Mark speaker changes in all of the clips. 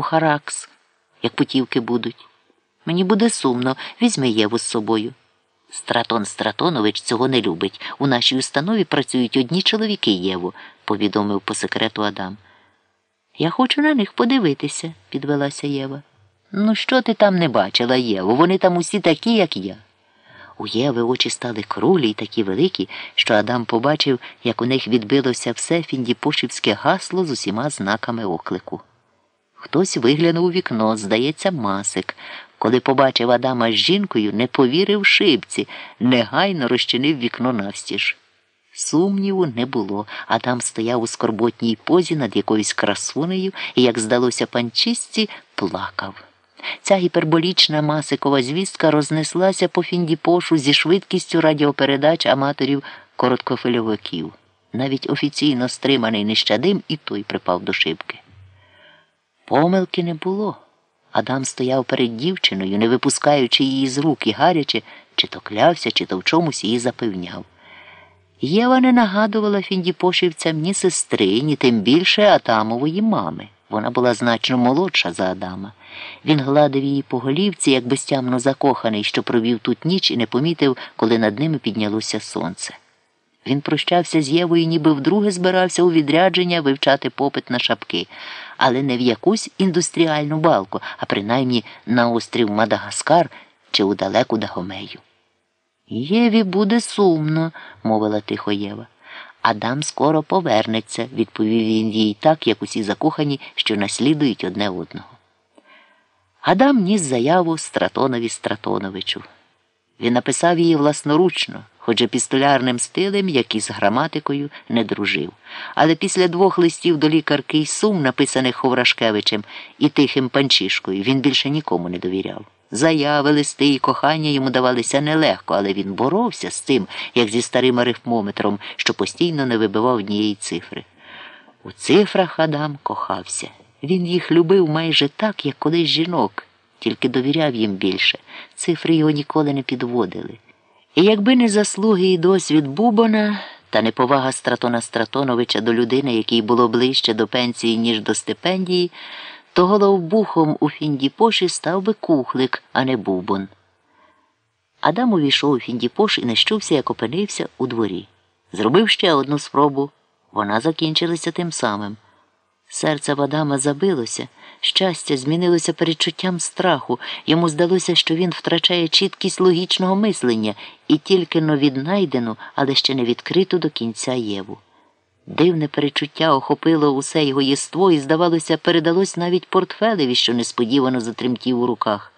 Speaker 1: у Харакс, як путівки будуть. Мені буде сумно, візьми Єву з собою. Стратон Стратонович цього не любить. У нашій установі працюють одні чоловіки Єву, повідомив по секрету Адам. Я хочу на них подивитися, підвелася Єва. Ну, що ти там не бачила, Єво? Вони там усі такі, як я. У Єви очі стали круглі й такі великі, що Адам побачив, як у них відбилося все фіндіпошівське гасло з усіма знаками оклику. Хтось виглянув у вікно, здається, масик. Коли побачив Адама з жінкою, не повірив шибці, негайно розчинив вікно навстіж. Сумніву не було. Адам стояв у скорботній позі над якоюсь красунею і, як здалося панчистці, плакав. Ця гіперболічна масикова звістка рознеслася по фіндіпошу зі швидкістю радіопередач аматорів короткофильовиків. Навіть офіційно стриманий нещадим і той припав до шибки. Помилки не було. Адам стояв перед дівчиною, не випускаючи її з рук і гаряче, чи то клявся, чи то в чомусь її запевняв. Єва не нагадувала фіндіпошівцям ні сестри, ні тим більше Адамової мами. Вона була значно молодша за Адама. Він гладив її по голівці, як безтямно закоханий, що провів тут ніч і не помітив, коли над ними піднялося сонце. Він прощався з Євою, ніби вдруге збирався у відрядження вивчати попит на шапки, але не в якусь індустріальну балку, а принаймні на острів Мадагаскар чи у далеку Дагомею. Єві буде сумно, мовила тихо Єва. Адам скоро повернеться, відповів він їй так, як усі закохані, що наслідують одне одного. Адам ніс заяву Стратонові Стратоновичу. Він написав її власноручно, хоч епістолярним стилем, як і з граматикою, не дружив. Але після двох листів до лікарки й сум, написаних Ховрашкевичем і тихим панчишкою, він більше нікому не довіряв. Заяви, листи і кохання йому давалися нелегко, але він боровся з тим, як зі старим арифмометром, що постійно не вибивав однієї цифри. У цифрах Адам кохався. Він їх любив майже так, як колись жінок, тільки довіряв їм більше. Цифри його ніколи не підводили. І якби не заслуги і досвід Бубона та неповага Стратона Стратоновича до людини, якій було ближче до пенсії, ніж до стипендії, то головбухом у Фіндіпоші став би кухлик, а не Бубон. Адам увійшов у Фіндіпош і нещувся, як опинився у дворі. Зробив ще одну спробу. Вона закінчилася тим самим. Серце в Адама забилося, щастя змінилося передчуттям страху. Йому здалося, що він втрачає чіткість логічного мислення і тільки но віднайдену, але ще не відкриту до кінця Єву. Дивне перечуття охопило усе його єство і, здавалося, передалось навіть портфелеві, що несподівано затремтів у руках.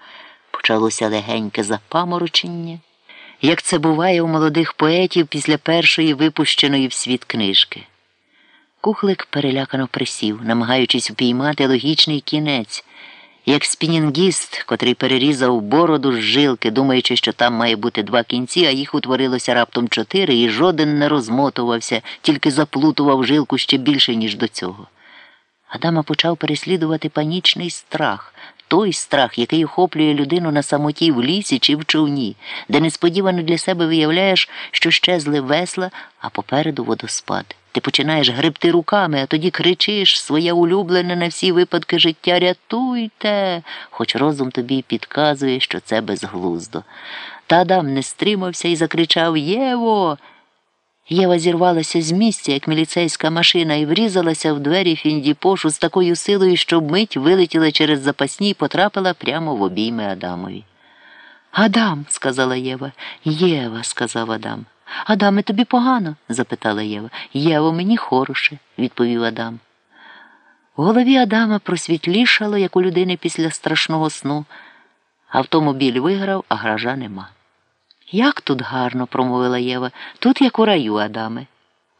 Speaker 1: Почалося легеньке запаморочення, як це буває у молодих поетів після першої випущеної в світ книжки. Кухлик перелякано присів, намагаючись впіймати логічний кінець, як спінінгіст, котрий перерізав бороду з жилки, думаючи, що там має бути два кінці, а їх утворилося раптом чотири, і жоден не розмотувався, тільки заплутував жилку ще більше, ніж до цього. Адама почав переслідувати панічний страх, той страх, який охоплює людину на самоті в лісі чи в човні, де несподівано для себе виявляєш, що щезли весла, а попереду водоспад. Ти починаєш гребти руками, а тоді кричиш своє улюблене на всі випадки життя рятуйте, хоч розум тобі підказує, що це безглуздо. Та Адам не стримався і закричав Єво. Єва зірвалася з місця, як міліцейська машина, і врізалася в двері Фіндіпошу з такою силою, що мить вилетіла через запасні і потрапила прямо в обійми Адамові. Адам, сказала Єва. Єва, сказав Адам. Адаме, тобі погано? запитала Єва. Єво, мені хороше, відповів Адам. У голові Адама просвітлішало, як у людини після страшного сну. Автомобіль виграв, а гража нема. Як тут гарно, промовила Єва, тут як у раю, Адаме.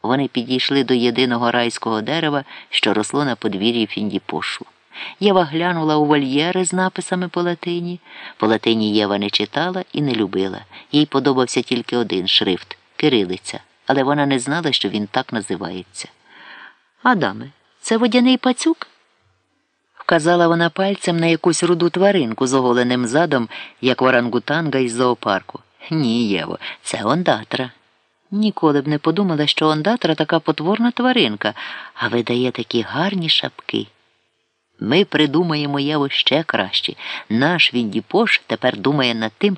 Speaker 1: Вони підійшли до єдиного райського дерева, що росло на подвір'ї Фіндіпошу. Єва глянула у вольєри з написами по латині. По латині Єва не читала і не любила. Їй подобався тільки один шрифт кирилиця, але вона не знала, що він так називається. Адаме, це водяний пацюк? Вказала вона пальцем на якусь руду тваринку з оголеним задом, як орангутанга із зоопарку. Ні, Єво, це ондатра. Ніколи б не подумала, що ондатра така потворна тваринка, а видає такі гарні шапки. Ми придумаємо Єво ще краще. Наш Віндіпош тепер думає над тим,